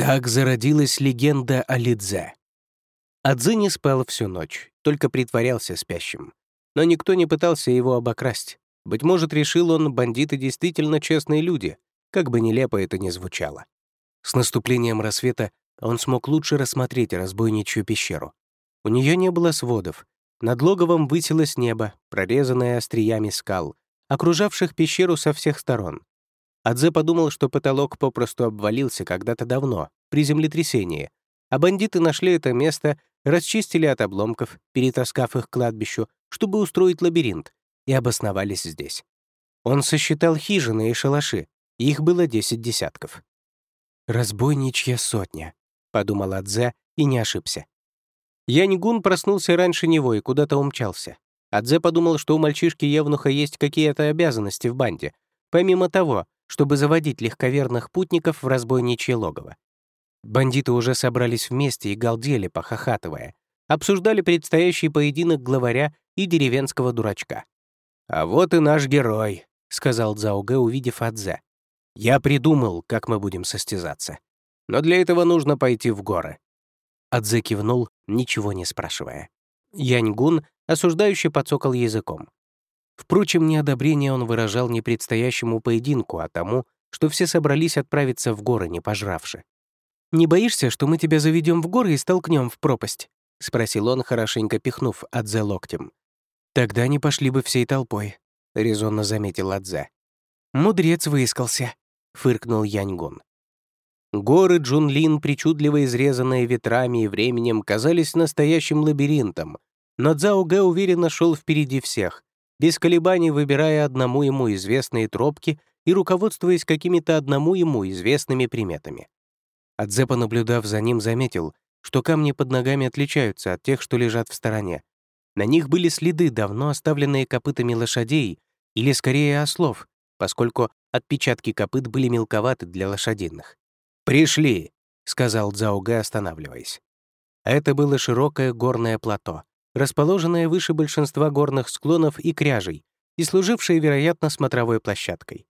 Так зародилась легенда о Лидзе. Адзе не спал всю ночь, только притворялся спящим. Но никто не пытался его обокрасть. Быть может, решил он, бандиты действительно честные люди, как бы нелепо это ни звучало. С наступлением рассвета он смог лучше рассмотреть разбойничью пещеру. У нее не было сводов. Над логовом высилось небо, прорезанное остриями скал, окружавших пещеру со всех сторон. Адзе подумал, что потолок попросту обвалился когда-то давно, при землетрясении, а бандиты нашли это место, расчистили от обломков, перетаскав их к кладбищу, чтобы устроить лабиринт, и обосновались здесь. Он сосчитал хижины и шалаши, их было десять десятков. «Разбойничья сотня», — подумал Адзе и не ошибся. Яньгун проснулся раньше него и куда-то умчался. Адзе подумал, что у мальчишки-евнуха есть какие-то обязанности в банде, помимо того, чтобы заводить легковерных путников в разбойничье логово. Бандиты уже собрались вместе и галдели, похохатывая. Обсуждали предстоящий поединок главаря и деревенского дурачка. «А вот и наш герой», — сказал Цзаогэ, увидев Адзе. «Я придумал, как мы будем состязаться. Но для этого нужно пойти в горы». Адзе кивнул, ничего не спрашивая. Яньгун осуждающе подсокал языком. Впрочем, неодобрение он выражал не предстоящему поединку, а тому, что все собрались отправиться в горы, не пожравши. «Не боишься, что мы тебя заведем в горы и столкнем в пропасть?» — спросил он, хорошенько пихнув Адзе локтем. «Тогда не пошли бы всей толпой», — резонно заметил Адзе. «Мудрец выискался», — фыркнул Яньгун. Горы Джунлин, причудливо изрезанные ветрами и временем, казались настоящим лабиринтом, но Цзао Гэ уверенно шел впереди всех, без колебаний выбирая одному ему известные тропки и руководствуясь какими-то одному ему известными приметами. Адзе, наблюдав за ним, заметил, что камни под ногами отличаются от тех, что лежат в стороне. На них были следы, давно оставленные копытами лошадей, или скорее ослов, поскольку отпечатки копыт были мелковаты для лошадиных. «Пришли», — сказал Цзаогэ, останавливаясь. Это было широкое горное плато, расположенная выше большинства горных склонов и кряжей и служившая, вероятно, смотровой площадкой.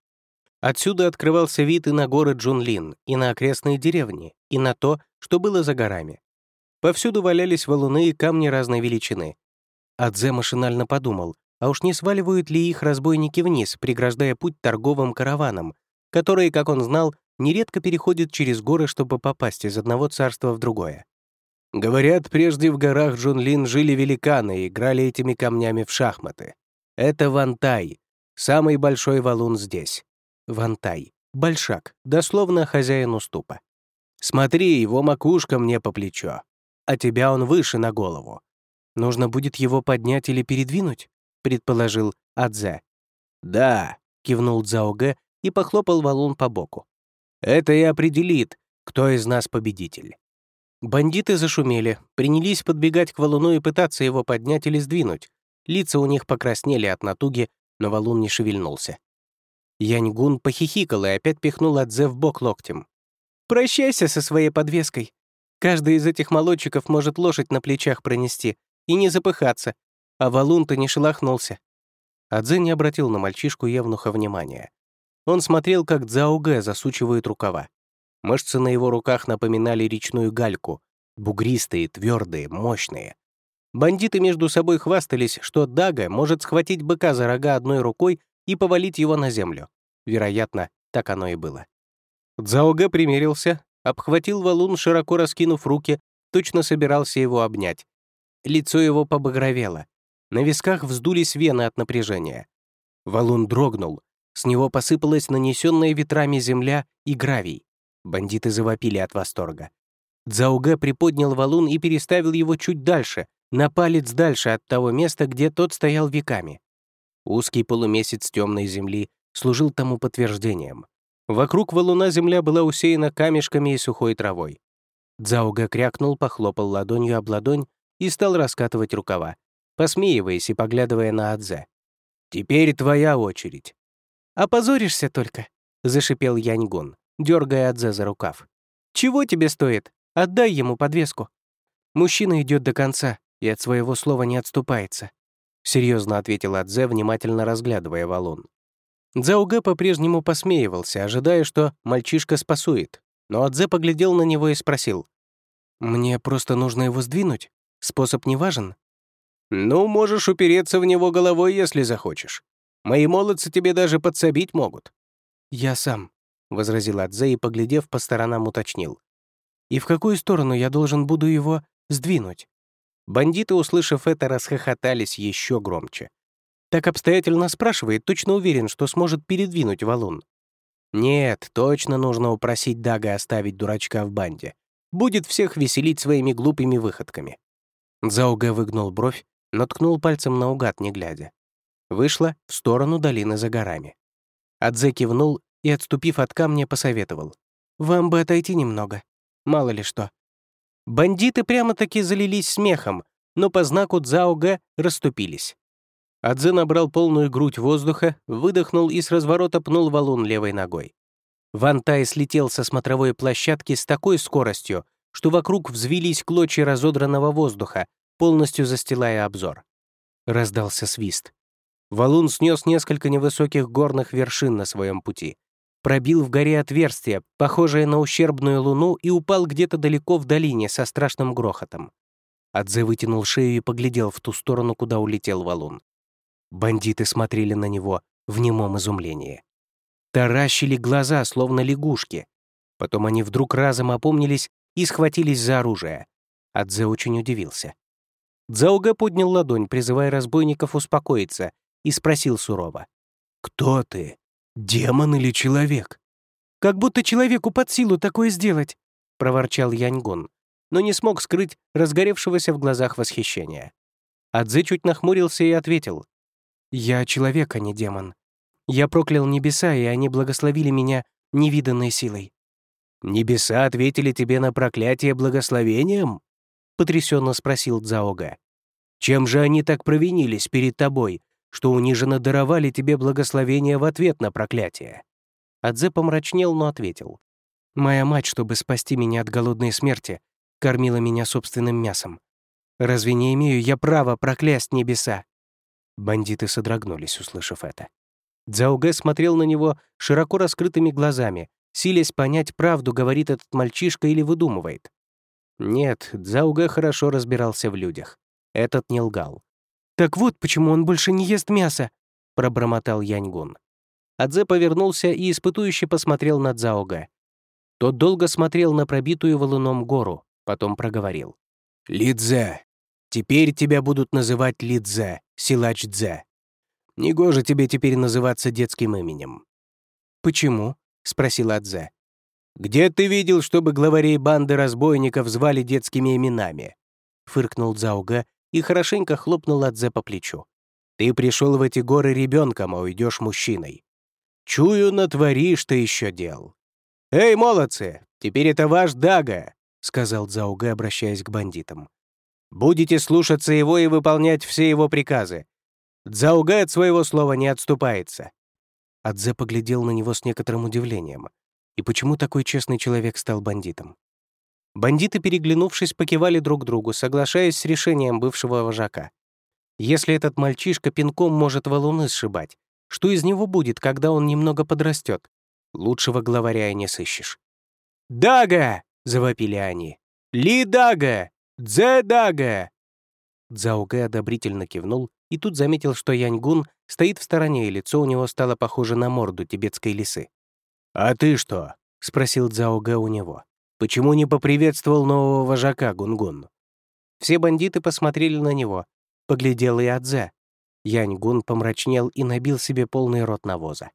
Отсюда открывался вид и на горы Джунлин, и на окрестные деревни, и на то, что было за горами. Повсюду валялись валуны и камни разной величины. Адзе машинально подумал, а уж не сваливают ли их разбойники вниз, преграждая путь торговым караванам, которые, как он знал, нередко переходят через горы, чтобы попасть из одного царства в другое. Говорят, прежде в горах Джунлин жили великаны и играли этими камнями в шахматы. Это Вантай, самый большой валун здесь. Вантай, большак, дословно хозяин уступа. Смотри, его макушка мне по плечо, а тебя он выше на голову. Нужно будет его поднять или передвинуть, предположил Адзе. Да, кивнул Цзаогэ и похлопал валун по боку. Это и определит, кто из нас победитель. Бандиты зашумели, принялись подбегать к валуну и пытаться его поднять или сдвинуть. Лица у них покраснели от натуги, но валун не шевельнулся. Яньгун похихикал и опять пихнул Адзе в бок локтем. «Прощайся со своей подвеской. Каждый из этих молодчиков может лошадь на плечах пронести и не запыхаться, а валун-то не шелохнулся». Адзе не обратил на мальчишку Евнуха внимания. Он смотрел, как Цзаогэ засучивают рукава. Мышцы на его руках напоминали речную гальку, бугристые, твердые, мощные. Бандиты между собой хвастались, что Дага может схватить быка за рога одной рукой и повалить его на землю. Вероятно, так оно и было. Цзаога примерился, обхватил валун, широко раскинув руки, точно собирался его обнять. Лицо его побагровело. На висках вздулись вены от напряжения. Валун дрогнул, с него посыпалась нанесенная ветрами земля и гравий. Бандиты завопили от восторга. Дзаугэ приподнял валун и переставил его чуть дальше, на палец дальше от того места, где тот стоял веками. Узкий полумесяц темной земли служил тому подтверждением. Вокруг валуна земля была усеяна камешками и сухой травой. Дзауга крякнул, похлопал ладонью об ладонь и стал раскатывать рукава, посмеиваясь и поглядывая на Адзе. «Теперь твоя очередь». «Опозоришься только», — зашипел Яньгун дергая Адзе за рукав. «Чего тебе стоит? Отдай ему подвеску». Мужчина идет до конца и от своего слова не отступается. Серьезно ответил Адзе, внимательно разглядывая валун. Дзаугэ по-прежнему посмеивался, ожидая, что мальчишка спасует. Но Адзе поглядел на него и спросил. «Мне просто нужно его сдвинуть? Способ не важен?» «Ну, можешь упереться в него головой, если захочешь. Мои молодцы тебе даже подсобить могут». «Я сам», — возразил Адзе и, поглядев по сторонам, уточнил. «И в какую сторону я должен буду его сдвинуть?» Бандиты, услышав это, расхохотались еще громче. Так обстоятельно спрашивает, точно уверен, что сможет передвинуть валун. Нет, точно нужно упросить Дага оставить дурачка в банде. Будет всех веселить своими глупыми выходками. Зауга выгнул бровь, но ткнул пальцем наугад, не глядя. Вышла в сторону долины за горами. Адзе кивнул и, отступив от камня, посоветовал. «Вам бы отойти немного. Мало ли что». Бандиты прямо-таки залились смехом, но по знаку Цзаога расступились. Адзе набрал полную грудь воздуха, выдохнул и с разворота пнул валун левой ногой. Вантай слетел со смотровой площадки с такой скоростью, что вокруг взвились клочья разодранного воздуха, полностью застилая обзор. Раздался свист. Валун снес несколько невысоких горных вершин на своем пути, пробил в горе отверстие, похожее на ущербную луну, и упал где-то далеко в долине со страшным грохотом. Адзе вытянул шею и поглядел в ту сторону, куда улетел валун. Бандиты смотрели на него в немом изумлении. Таращили глаза, словно лягушки. Потом они вдруг разом опомнились и схватились за оружие. Адзе очень удивился. Дзауга поднял ладонь, призывая разбойников успокоиться, и спросил сурово. «Кто ты? Демон или человек?» «Как будто человеку под силу такое сделать», — проворчал Яньгун, но не смог скрыть разгоревшегося в глазах восхищения. Адзе чуть нахмурился и ответил. Я человек, а не демон. Я проклял небеса, и они благословили меня невиданной силой». «Небеса ответили тебе на проклятие благословением?» — потрясенно спросил Дзаога. «Чем же они так провинились перед тобой, что униженно даровали тебе благословение в ответ на проклятие?» Адзе помрачнел, но ответил. «Моя мать, чтобы спасти меня от голодной смерти, кормила меня собственным мясом. Разве не имею я права проклясть небеса?» Бандиты содрогнулись, услышав это. Дзаугэ смотрел на него широко раскрытыми глазами, силясь понять, правду говорит этот мальчишка или выдумывает. Нет, Дзаугэ хорошо разбирался в людях. Этот не лгал. «Так вот, почему он больше не ест мясо», — пробормотал Яньгун. Адзе повернулся и испытующе посмотрел на Дзаугэ. Тот долго смотрел на пробитую валуном гору, потом проговорил. «Лидзе, теперь тебя будут называть Лидзе, силач Дзе. Негоже тебе теперь называться детским именем». «Почему?» — спросила Дзе. «Где ты видел, чтобы главарей банды разбойников звали детскими именами?» — фыркнул Дзауга и хорошенько хлопнул Адзе по плечу. «Ты пришел в эти горы ребенком, а уйдешь мужчиной. Чую, натворишь ты еще дел». «Эй, молодцы, теперь это ваш Дага», — сказал Дзауга, обращаясь к бандитам. Будете слушаться его и выполнять все его приказы. Дзаугэ от своего слова не отступается». Адзе поглядел на него с некоторым удивлением. И почему такой честный человек стал бандитом? Бандиты, переглянувшись, покивали друг другу, соглашаясь с решением бывшего вожака. Если этот мальчишка пинком может валуны сшибать, что из него будет, когда он немного подрастет? Лучшего главаря и не сыщешь. «Дага!» — завопили они. «Ли Дага! «Дзэдага!» Цзаогэ одобрительно кивнул и тут заметил, что Яньгун стоит в стороне, и лицо у него стало похоже на морду тибетской лисы. «А ты что?» — спросил Цзаогэ у него. «Почему не поприветствовал нового вожака Гунгун?» Все бандиты посмотрели на него. Поглядел и Адзе. Яньгун помрачнел и набил себе полный рот навоза.